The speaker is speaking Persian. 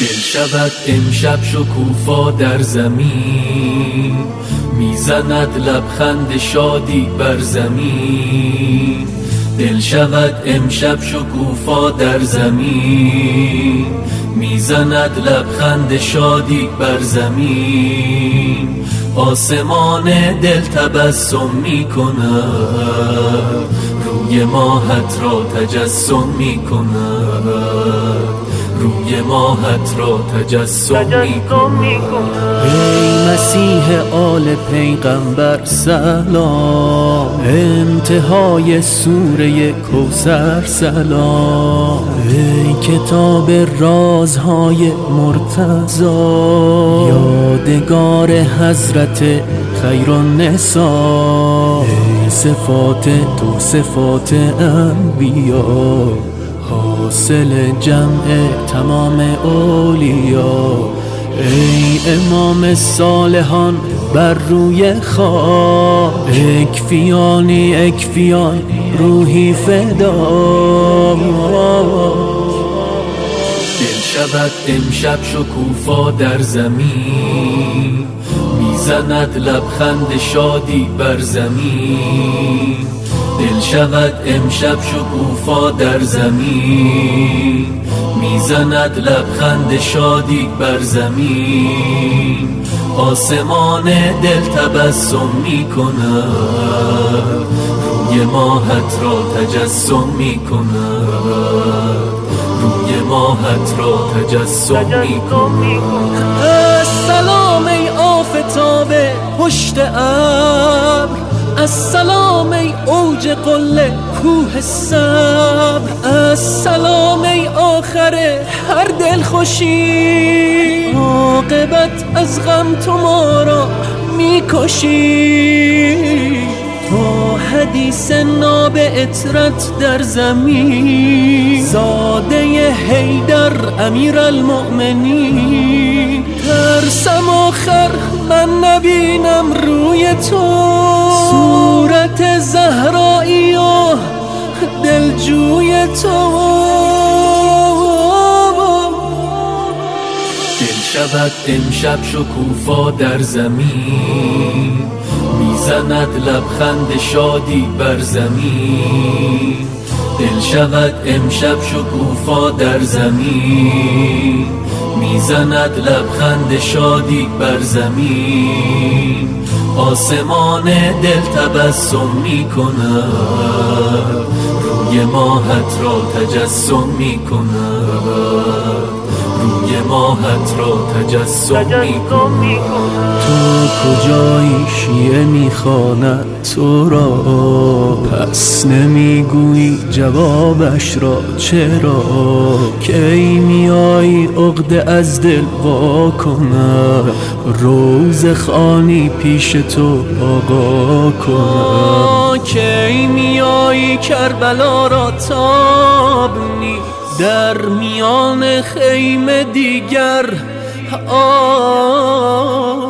دل شود امشب شکوفا در زمین. می‌زند لبخند شادی بر زمین. دل شود امشب شکوفا در زمین. می‌زند لبخند شادی بر زمین. آسمان دل تبسم می‌کند. روی ماهت را تجسم می‌کند. روی ماهت را تجسم می ای مسیح آل پیغمبر سلام. انتهای سوره کوسر سلام. ای کتاب رازهای مرتضا یادگار حضرت خیر النسا ای صفات تو صفات انبیا. حاصل جمع تمام اولیا. ای امام صالحان بر روی خواب اکفیانی اکفیان روحی فدا. دل شود امشب شکوفا در زمین می‌زند لبخند شادی بر زمین. شود امشب شکوفا در زمین. می‌زند لبخند شادی بر زمین. آسمان دل تبسم می‌کند. روی ماهت را تجسم می‌کند. روی ماهت را تجسم می‌کند. سلام ای آفتاب پشت ابر. السلام ای اوج قله کوه صبر السلام ای آخر هر دل خوشی. عاقبت از غم تو ما را می‌کشی. تا حدیث ناب اطرت در زمین. زاده حیدر امیر المؤمنین. ترسم آخر من نبینم روی تو. شود امشب شکوفا در زمین. می‌زند لبخند شادی بر زمین. دل شود امشب شکوفا در زمین. می‌زند لبخند شادی بر زمین. آسمان دل تبسم می‌کند. روی ماهت را تجسم می‌کند. روی ماهت را تجسم می‌کند تو کجایی شیعه می‌خواند تو را؟ پس نمی‌گویی جوابش را چرا؟ کی میایی عقده از دل وا کنم روز خانی پیش تو آقا کنم کی میایی کربلا را تابنی در میان خیمه دیگر. آبنی